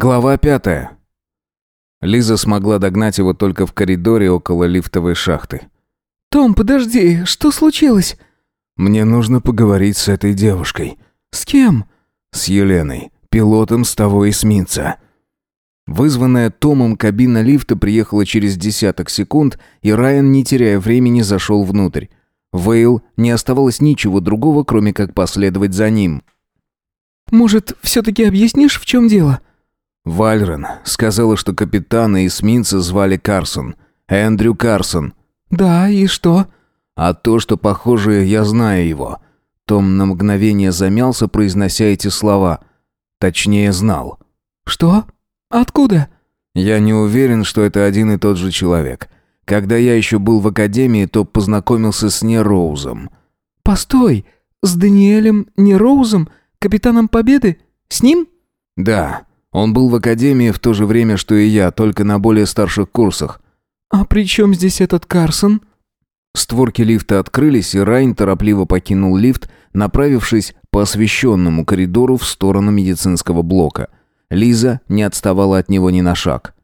Глава пятая. Лиза смогла догнать его только в коридоре около лифтовой шахты. «Том, подожди, что случилось?» «Мне нужно поговорить с этой девушкой». «С кем?» «С Еленой, пилотом с того эсминца». Вызванная Томом кабина лифта приехала через десяток секунд, и Райан, не теряя времени, зашел внутрь. Вейл не оставалось ничего другого, кроме как последовать за ним. «Может, все-таки объяснишь, в чем дело?» Вальрон сказала, что капитана эсминца звали Карсон. Эндрю Карсон. «Да, и что?» «А то, что, похоже, я знаю его». Том на мгновение замялся, произнося эти слова. Точнее, знал. «Что? Откуда?» «Я не уверен, что это один и тот же человек. Когда я еще был в академии, то познакомился с Нероузом». «Постой, с Даниэлем Нероузом, капитаном Победы? С ним?» «Да». Он был в академии в то же время, что и я, только на более старших курсах. «А при чем здесь этот Карсон?» Створки лифта открылись, и Райн торопливо покинул лифт, направившись по освещенному коридору в сторону медицинского блока. Лиза не отставала от него ни на шаг.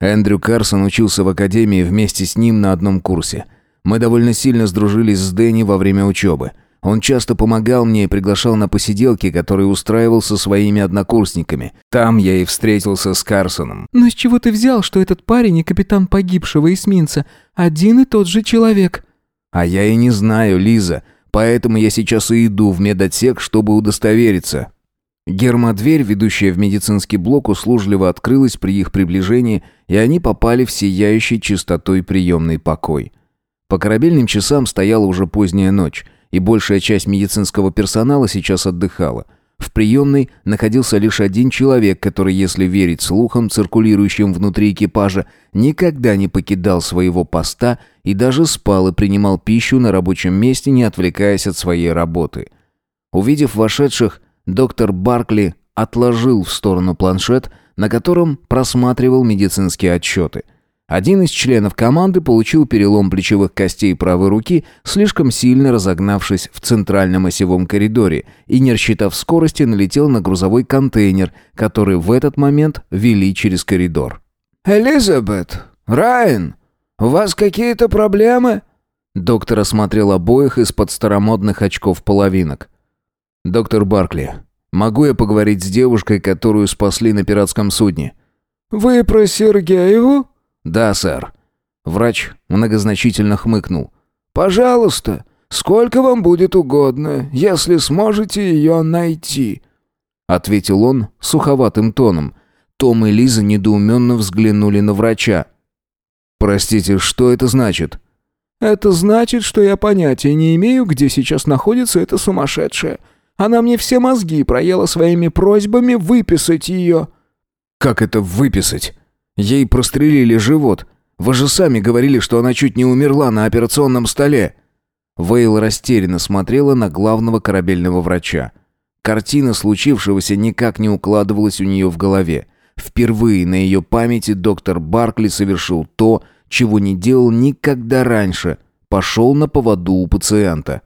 Эндрю Карсон учился в академии вместе с ним на одном курсе. Мы довольно сильно сдружились с Дэнни во время учебы – он часто помогал мне и приглашал на посиделки, которые устраивал со своими однокурсниками. Там я и встретился с Карсоном. Но с чего ты взял, что этот парень и капитан погибшего эсминца один и тот же человек? А я и не знаю, Лиза. Поэтому я сейчас и иду в медотсек, чтобы удостовериться. Гермодверь, ведущая в медицинский блок, услужливо открылась при их приближении, и они попали в сияющий чистотой приемный покой. По корабельным часам стояла уже поздняя ночь и большая часть медицинского персонала сейчас отдыхала. В приемной находился лишь один человек, который, если верить слухам, циркулирующим внутри экипажа, никогда не покидал своего поста и даже спал и принимал пищу на рабочем месте, не отвлекаясь от своей работы. Увидев вошедших, доктор Баркли отложил в сторону планшет, на котором просматривал медицинские отчеты – один из членов команды получил перелом плечевых костей правой руки, слишком сильно разогнавшись в центральном осевом коридоре, и, не рассчитав скорости, налетел на грузовой контейнер, который в этот момент вели через коридор. «Элизабет! Райан! У вас какие-то проблемы?» Доктор осмотрел обоих из-под старомодных очков половинок. «Доктор Баркли, могу я поговорить с девушкой, которую спасли на пиратском судне?» «Вы про Сергееву?» «Да, сэр». Врач многозначительно хмыкнул. «Пожалуйста, сколько вам будет угодно, если сможете ее найти», ответил он суховатым тоном. Том и Лиза недоуменно взглянули на врача. «Простите, что это значит?» «Это значит, что я понятия не имею, где сейчас находится эта сумасшедшая. Она мне все мозги проела своими просьбами выписать ее». «Как это выписать?» Ей прострелили живот. Вы же сами говорили, что она чуть не умерла на операционном столе». Вейл растерянно смотрела на главного корабельного врача. Картина случившегося никак не укладывалась у нее в голове. Впервые на ее памяти доктор Баркли совершил то, чего не делал никогда раньше. Пошел на поводу у пациента.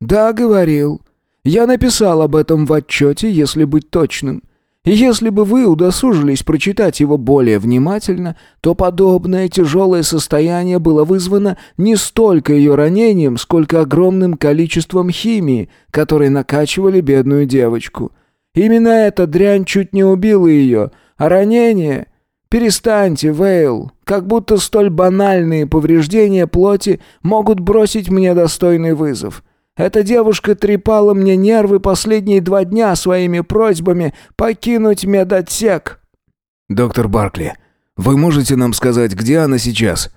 «Да, говорил. Я написал об этом в отчете, если быть точным. Если бы вы удосужились прочитать его более внимательно, то подобное тяжелое состояние было вызвано не столько ее ранением, сколько огромным количеством химии, которой накачивали бедную девочку. Именно эта дрянь чуть не убила ее, а ранение... Перестаньте, Вейл, как будто столь банальные повреждения плоти могут бросить мне достойный вызов. Эта девушка трепала мне нервы последние два дня своими просьбами покинуть медотсек». «Доктор Баркли, вы можете нам сказать, где она сейчас?»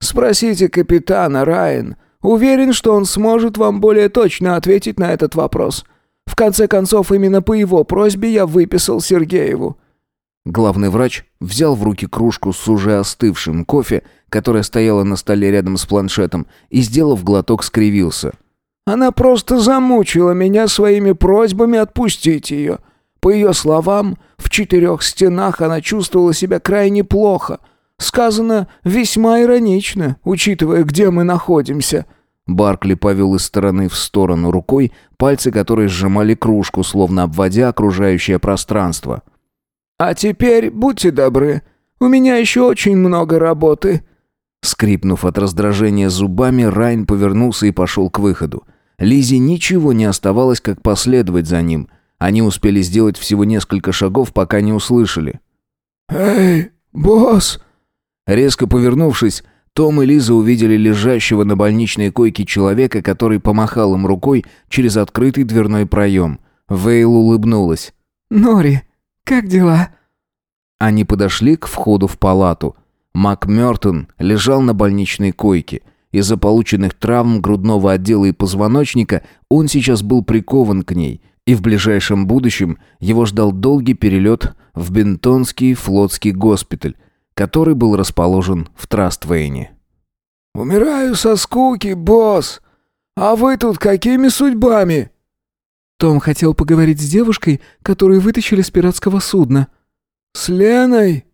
«Спросите капитана, Райан. Уверен, что он сможет вам более точно ответить на этот вопрос. В конце концов, именно по его просьбе я выписал Сергееву». Главный врач взял в руки кружку с уже остывшим кофе, которая стояла на столе рядом с планшетом, и, сделав глоток, скривился – она просто замучила меня своими просьбами отпустить ее. По ее словам, в четырех стенах она чувствовала себя крайне плохо. Сказано весьма иронично, учитывая, где мы находимся». Баркли повел из стороны в сторону рукой, пальцы которой сжимали кружку, словно обводя окружающее пространство. «А теперь будьте добры, у меня еще очень много работы». Скрипнув от раздражения зубами, Райн повернулся и пошел к выходу. Лизе ничего не оставалось, как последовать за ним. Они успели сделать всего несколько шагов, пока не услышали. «Эй, босс!» Резко повернувшись, Том и Лиза увидели лежащего на больничной койке человека, который помахал им рукой через открытый дверной проем. Вейл улыбнулась. «Нори, как дела?» Они подошли к входу в палату. Мак Мёртон лежал на больничной койке – из-за полученных травм грудного отдела и позвоночника он сейчас был прикован к ней, и в ближайшем будущем его ждал долгий перелет в Бентонский флотский госпиталь, который был расположен в Траствейне. «Умираю со скуки, босс! А вы тут какими судьбами?» Том хотел поговорить с девушкой, которую вытащили с пиратского судна. «С Леной?»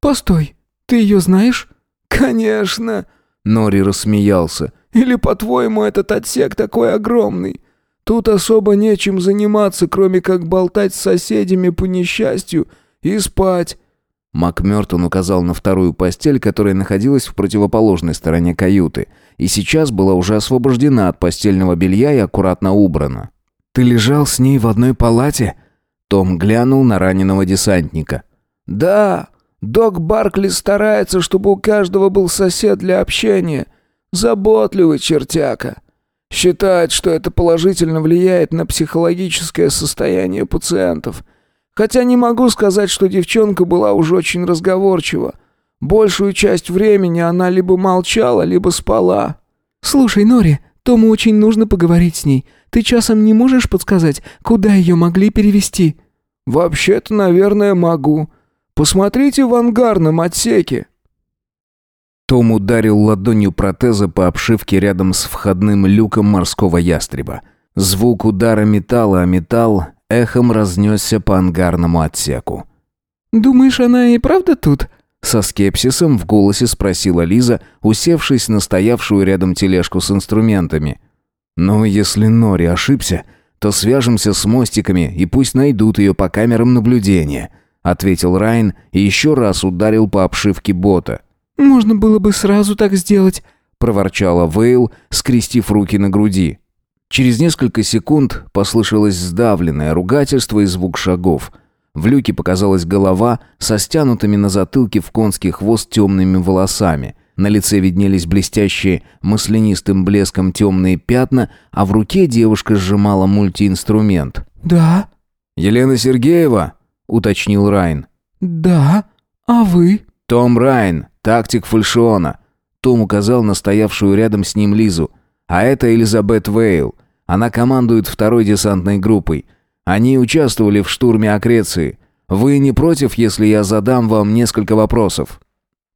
«Постой, ты ее знаешь?» «Конечно!» Нори рассмеялся. «Или, по-твоему, этот отсек такой огромный? Тут особо нечем заниматься, кроме как болтать с соседями по несчастью и спать». Макмёртон указал на вторую постель, которая находилась в противоположной стороне каюты, и сейчас была уже освобождена от постельного белья и аккуратно убрана. «Ты лежал с ней в одной палате?» Том глянул на раненого десантника. «Да!» Док Баркли старается, чтобы у каждого был сосед для общения. Заботливый чертяка. Считает, что это положительно влияет на психологическое состояние пациентов. Хотя не могу сказать, что девчонка была уже очень разговорчива. Большую часть времени она либо молчала, либо спала. «Слушай, Нори, Тому очень нужно поговорить с ней. Ты часом не можешь подсказать, куда ее могли перевести?» «Вообще-то, наверное, могу. Посмотрите в ангарном отсеке!» Том ударил ладонью протеза по обшивке рядом с входным люком морского ястреба. Звук удара металла о металл эхом разнесся по ангарному отсеку. «Думаешь, она и правда тут?» Со скепсисом в голосе спросила Лиза, усевшись на стоявшую рядом тележку с инструментами. «Ну, если Нори ошибся, то свяжемся с мостиками и пусть найдут ее по камерам наблюдения». — ответил Райн и еще раз ударил по обшивке бота. «Можно было бы сразу так сделать», — проворчала Вейл, скрестив руки на груди. Через несколько секунд послышалось сдавленное ругательство и звук шагов. В люке показалась голова со стянутыми на затылке в конский хвост темными волосами. На лице виднелись блестящие маслянистым блеском темные пятна, а в руке девушка сжимала мультиинструмент. «Да?» «Елена Сергеева!» уточнил Райн. «Да? А вы?» «Том Райн, тактик фальшиона». Том указал на стоявшую рядом с ним Лизу. «А это Элизабет Вейл. Она командует второй десантной группой. Они участвовали в штурме Акреции. Вы не против, если я задам вам несколько вопросов?»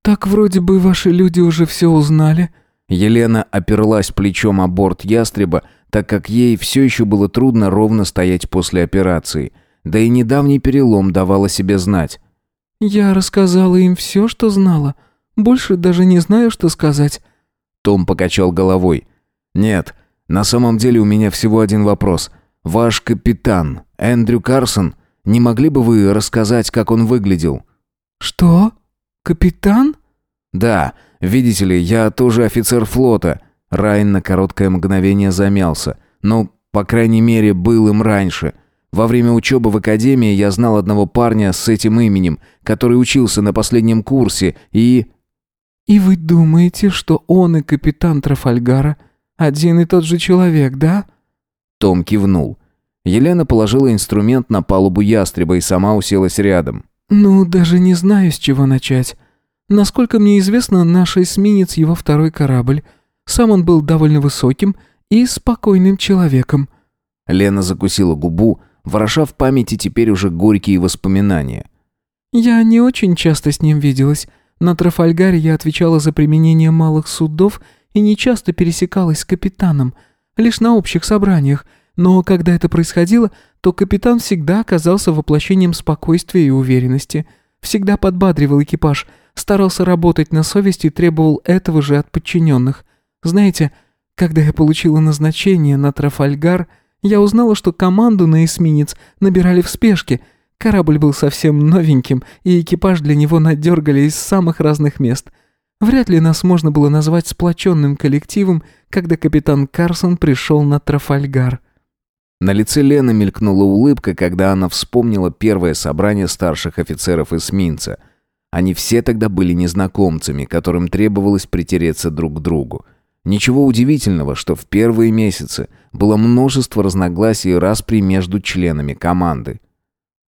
«Так вроде бы ваши люди уже все узнали». Елена оперлась плечом о борт ястреба, так как ей все еще было трудно ровно стоять после операции – да и недавний перелом давал о себе знать. «Я рассказала им все, что знала. Больше даже не знаю, что сказать». Том покачал головой. «Нет, на самом деле у меня всего один вопрос. Ваш капитан, Эндрю Карсон, не могли бы вы рассказать, как он выглядел?» «Что? Капитан?» «Да, видите ли, я тоже офицер флота». Райн на короткое мгновение замялся. «Ну, по крайней мере, был им раньше». Во время учебы в академии я знал одного парня с этим именем, который учился на последнем курсе и... «И вы думаете, что он и капитан Трафальгара один и тот же человек, да?» Том кивнул. Елена положила инструмент на палубу ястреба и сама уселась рядом. «Ну, даже не знаю, с чего начать. Насколько мне известно, наш эсминец его второй корабль. Сам он был довольно высоким и спокойным человеком». Лена закусила губу, вороша в памяти теперь уже горькие воспоминания. «Я не очень часто с ним виделась. На Трафальгаре я отвечала за применение малых судов и не часто пересекалась с капитаном, лишь на общих собраниях. Но когда это происходило, то капитан всегда оказался воплощением спокойствия и уверенности. Всегда подбадривал экипаж, старался работать на совести и требовал этого же от подчиненных. Знаете, когда я получила назначение на Трафальгар – я узнала, что команду на эсминец набирали в спешке. Корабль был совсем новеньким, и экипаж для него надергали из самых разных мест. Вряд ли нас можно было назвать сплоченным коллективом, когда капитан Карсон пришел на Трафальгар. На лице Лены мелькнула улыбка, когда она вспомнила первое собрание старших офицеров эсминца. Они все тогда были незнакомцами, которым требовалось притереться друг к другу. Ничего удивительного, что в первые месяцы – было множество разногласий и распри между членами команды.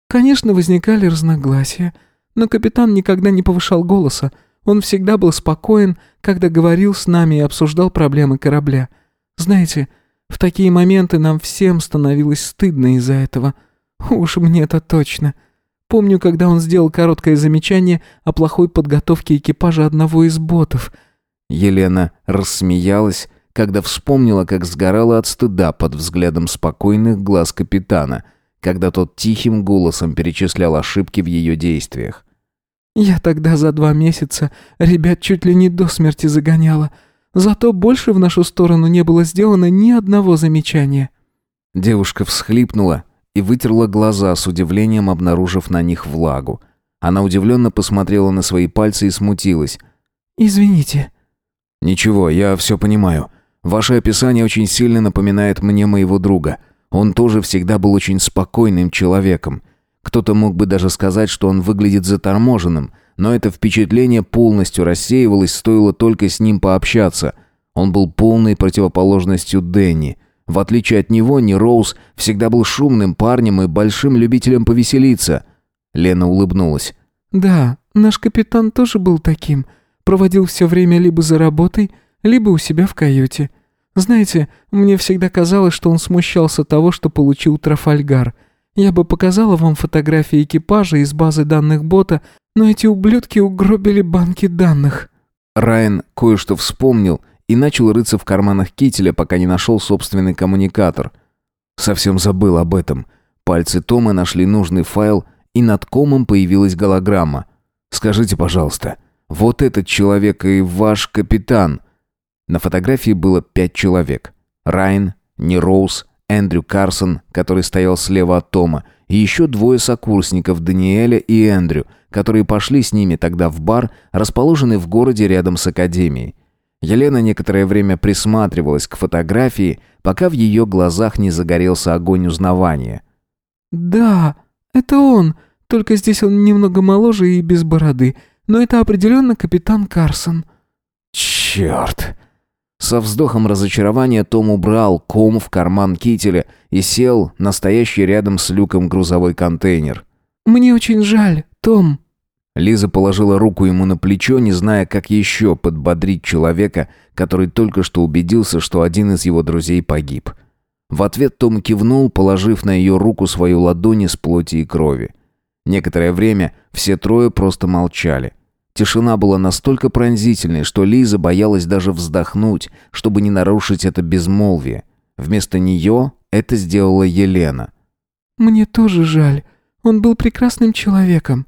Конечно, возникали разногласия, но капитан никогда не повышал голоса. Он всегда был спокоен, когда говорил с нами и обсуждал проблемы корабля. Знаете, в такие моменты нам всем становилось стыдно из-за этого. Уж мне это точно. Помню, когда он сделал короткое замечание о плохой подготовке экипажа одного из ботов. Елена рассмеялась, когда вспомнила, как сгорала от стыда под взглядом спокойных глаз капитана, когда тот тихим голосом перечислял ошибки в ее действиях. «Я тогда за два месяца ребят чуть ли не до смерти загоняла. Зато больше в нашу сторону не было сделано ни одного замечания». Девушка всхлипнула и вытерла глаза с удивлением, обнаружив на них влагу. Она удивленно посмотрела на свои пальцы и смутилась. «Извините». «Ничего, я все понимаю». Ваше описание очень сильно напоминает мне моего друга. Он тоже всегда был очень спокойным человеком. Кто-то мог бы даже сказать, что он выглядит заторможенным, но это впечатление полностью рассеивалось, стоило только с ним пообщаться. Он был полной противоположностью Дэнни. В отличие от него, Ни Роуз всегда был шумным парнем и большим любителем повеселиться. Лена улыбнулась. «Да, наш капитан тоже был таким. Проводил все время либо за работой, либо у себя в каюте. Знаете, мне всегда казалось, что он смущался того, что получил Трафальгар. Я бы показала вам фотографии экипажа из базы данных бота, но эти ублюдки угробили банки данных». Райан кое-что вспомнил и начал рыться в карманах кителя, пока не нашел собственный коммуникатор. Совсем забыл об этом. Пальцы Тома нашли нужный файл, и над комом появилась голограмма. «Скажите, пожалуйста, вот этот человек и ваш капитан...» На фотографии было пять человек. Райан, Нероуз, Эндрю Карсон, который стоял слева от Тома, и еще двое сокурсников Даниэля и Эндрю, которые пошли с ними тогда в бар, расположенный в городе рядом с академией. Елена некоторое время присматривалась к фотографии, пока в ее глазах не загорелся огонь узнавания. «Да, это он, только здесь он немного моложе и без бороды, но это определенно капитан Карсон». «Черт!» Со вздохом разочарования Том убрал ком в карман кителя и сел настоящий рядом с люком грузовой контейнер. «Мне очень жаль, Том». Лиза положила руку ему на плечо, не зная, как еще подбодрить человека, который только что убедился, что один из его друзей погиб. В ответ Том кивнул, положив на ее руку свою ладонь из плоти и крови. Некоторое время все трое просто молчали. Тишина была настолько пронзительной, что Лиза боялась даже вздохнуть, чтобы не нарушить это безмолвие. Вместо нее это сделала Елена. «Мне тоже жаль. Он был прекрасным человеком».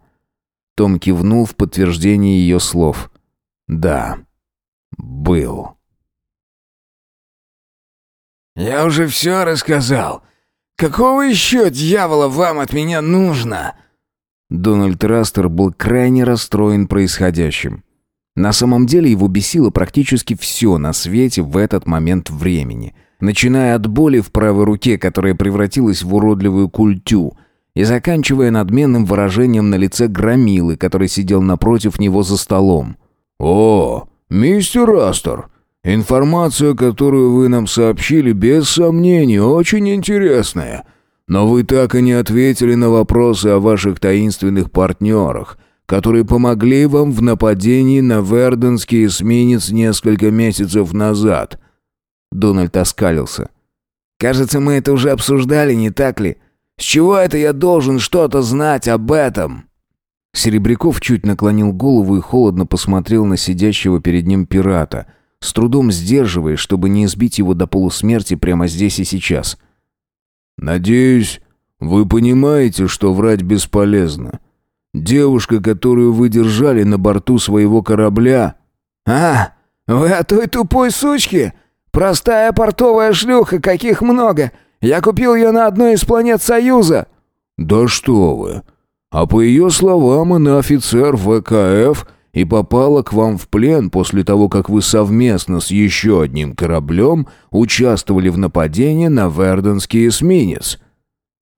Том кивнул в подтверждение ее слов. «Да, был». «Я уже все рассказал. Какого еще дьявола вам от меня нужно?» Дональд Растер был крайне расстроен происходящим. На самом деле его бесило практически все на свете в этот момент времени, начиная от боли в правой руке, которая превратилась в уродливую культю, и заканчивая надменным выражением на лице громилы, который сидел напротив него за столом. «О, мистер Растер, информация, которую вы нам сообщили, без сомнений, очень интересная». Но вы так и не ответили на вопросы о ваших таинственных партнерах, которые помогли вам в нападении на Верденский эсминец несколько месяцев назад». Дональд оскалился. «Кажется, мы это уже обсуждали, не так ли? С чего это я должен что-то знать об этом?» Серебряков чуть наклонил голову и холодно посмотрел на сидящего перед ним пирата, с трудом сдерживая, чтобы не избить его до полусмерти прямо здесь и сейчас – Надеюсь, вы понимаете, что врать бесполезно. Девушка, которую вы держали на борту своего корабля... А, вы о той тупой сучке? Простая портовая шлюха, каких много. Я купил ее на одной из планет Союза. Да что вы. А по ее словам, она офицер ВКФ и попала к вам в плен после того, как вы совместно с еще одним кораблем участвовали в нападении на Верденский эсминец».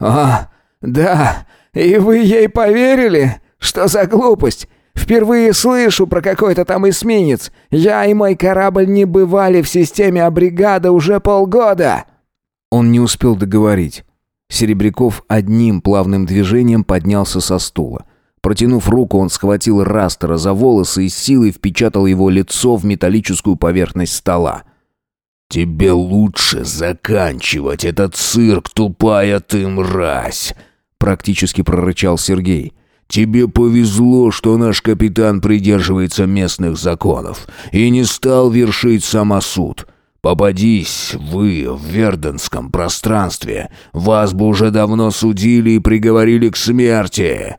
«А, да, и вы ей поверили? Что за глупость? Впервые слышу про какой-то там эсминец. Я и мой корабль не бывали в системе Абригада уже полгода». Он не успел договорить. Серебряков одним плавным движением поднялся со стула – Протянув руку, он схватил Растера за волосы и силой впечатал его лицо в металлическую поверхность стола. «Тебе лучше заканчивать этот цирк, тупая ты мразь!» практически прорычал Сергей. «Тебе повезло, что наш капитан придерживается местных законов и не стал вершить самосуд. Попадись вы в верденском пространстве, вас бы уже давно судили и приговорили к смерти!»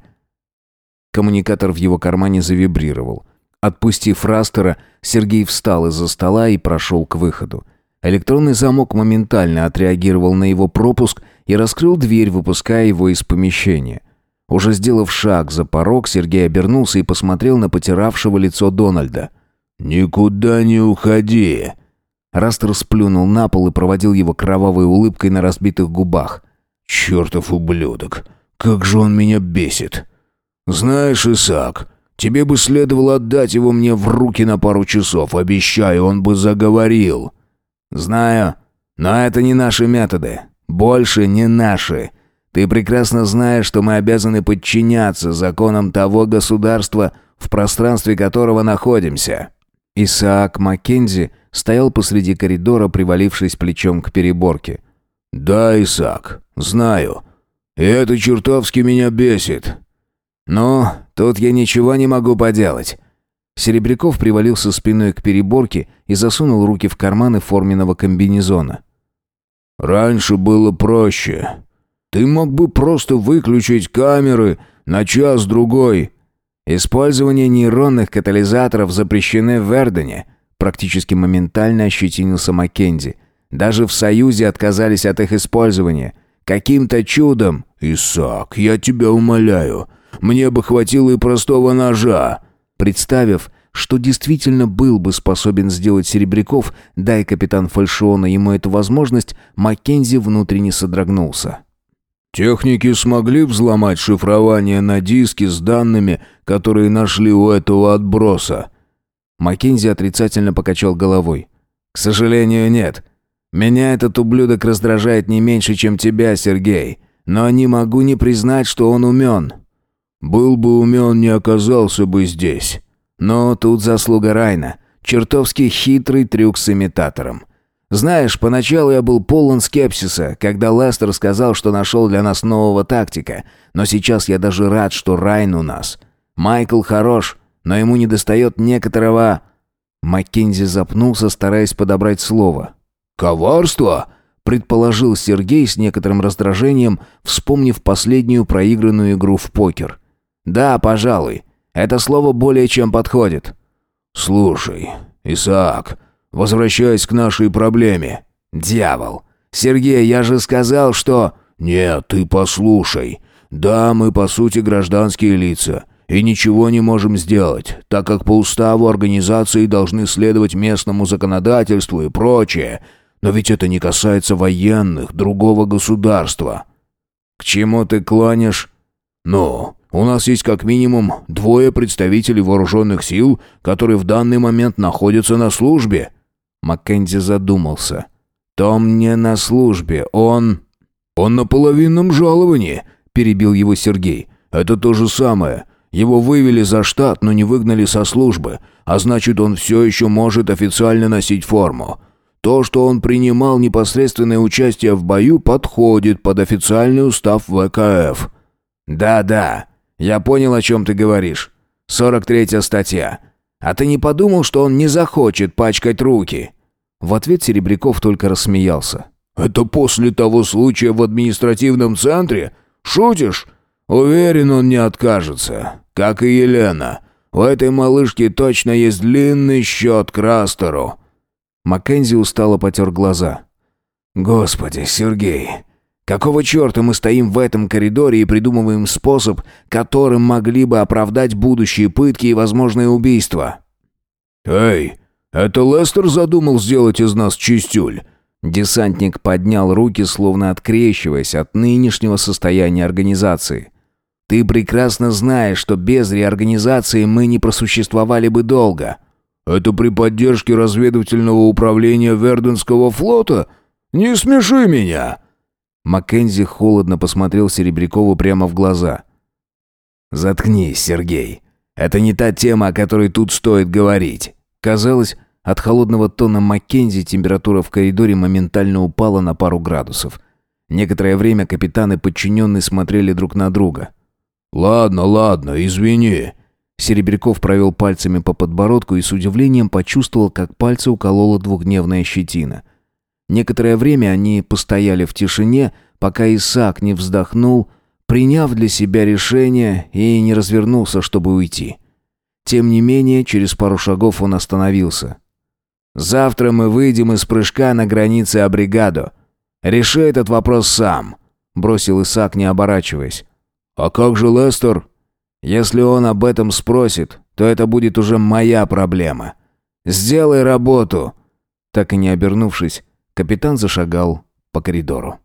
Коммуникатор в его кармане завибрировал. Отпустив Растера, Сергей встал из-за стола и прошел к выходу. Электронный замок моментально отреагировал на его пропуск и раскрыл дверь, выпуская его из помещения. Уже сделав шаг за порог, Сергей обернулся и посмотрел на потиравшего лицо Дональда. «Никуда не уходи!» Растер сплюнул на пол и проводил его кровавой улыбкой на разбитых губах. «Чертов ублюдок! Как же он меня бесит!» «Знаешь, Исаак, тебе бы следовало отдать его мне в руки на пару часов, обещаю, он бы заговорил». «Знаю, но это не наши методы. Больше не наши. Ты прекрасно знаешь, что мы обязаны подчиняться законам того государства, в пространстве которого находимся». Исаак Маккензи стоял посреди коридора, привалившись плечом к переборке. «Да, Исаак, знаю. И это чертовски меня бесит. Но тут я ничего не могу поделать». Серебряков привалился спиной к переборке и засунул руки в карманы форменного комбинезона. «Раньше было проще. Ты мог бы просто выключить камеры на час-другой». «Использование нейронных катализаторов запрещены в Вердене», практически моментально ощетинился Маккензи. «Даже в Союзе отказались от их использования. Каким-то чудом...» «Исаак, я тебя умоляю, мне бы хватило и простого ножа». Представив, что действительно был бы способен сделать Серебряков, дай капитан Фальшиона ему эту возможность, Маккензи внутренне содрогнулся. «Техники смогли взломать шифрование на диске с данными, которые нашли у этого отброса?» Маккензи отрицательно покачал головой. «К сожалению, нет. Меня этот ублюдок раздражает не меньше, чем тебя, Сергей. Но не могу не признать, что он умен». Был бы умен, не оказался бы здесь. Но тут заслуга Райна. Чертовски хитрый трюк с имитатором. Знаешь, поначалу я был полон скепсиса, когда Лестер сказал, что нашел для нас нового тактика. Но сейчас я даже рад, что Райн у нас. Майкл хорош, но ему недостает некоторого... Маккензи запнулся, стараясь подобрать слово. «Коварство?» – предположил Сергей с некоторым раздражением, вспомнив последнюю проигранную игру в покер – «Да, пожалуй. Это слово более чем подходит». «Слушай, Исаак, возвращаясь к нашей проблеме». «Дьявол! Сергей, я же сказал, что...» «Нет, ты послушай. Да, мы, по сути, гражданские лица» и ничего не можем сделать, так как по уставу организации должны следовать местному законодательству и прочее. Но ведь это не касается военных другого государства. К чему ты клонишь? Ну, у нас есть как минимум двое представителей вооруженных сил, которые в данный момент находятся на службе». Маккензи задумался. «Том не на службе, он...» «Он на половинном жаловании», — перебил его Сергей. «Это то же самое. Его вывели за штат, но не выгнали со службы, а значит, он все еще может официально носить форму. То, что он принимал непосредственное участие в бою, подходит под официальный устав ВКФ». «Да-да», я понял, о чем ты говоришь. Сорок третья статья. А ты не подумал, что он не захочет пачкать руки?» В ответ Серебряков только рассмеялся. «Это после того случая в административном центре? Шутишь? Уверен, он не откажется. Как и Елена. У этой малышки точно есть длинный счет к Растеру». Маккензи устало потер глаза. «Господи, Сергей, Какого черта мы стоим в этом коридоре и придумываем способ, которым могли бы оправдать будущие пытки и возможные убийства?» «Эй, это Лестер задумал сделать из нас чистюль?» Десантник поднял руки, словно открещиваясь от нынешнего состояния организации. «Ты прекрасно знаешь, что без реорганизации мы не просуществовали бы долго». «Это при поддержке разведывательного управления Верденского флота? Не смеши меня!» Маккензи холодно посмотрел Серебрякову прямо в глаза. «Заткнись, Сергей. Это не та тема, о которой тут стоит говорить». Казалось, от холодного тона Маккензи температура в коридоре моментально упала на пару градусов. Некоторое время капитан и подчиненный смотрели друг на друга. «Ладно, ладно, извини». Серебряков провел пальцами по подбородку и с удивлением почувствовал, как пальцы уколола двухдневная щетина – Некоторое время они постояли в тишине, пока Исаак не вздохнул, приняв для себя решение и не развернулся, чтобы уйти. Тем не менее, через пару шагов он остановился. «Завтра мы выйдем из прыжка на границе Абригадо. Реши этот вопрос сам», — бросил Исаак, не оборачиваясь. «А как же Лестер?» «Если он об этом спросит, то это будет уже моя проблема. Сделай работу!» Так и не обернувшись, Капитан зашагал по коридору.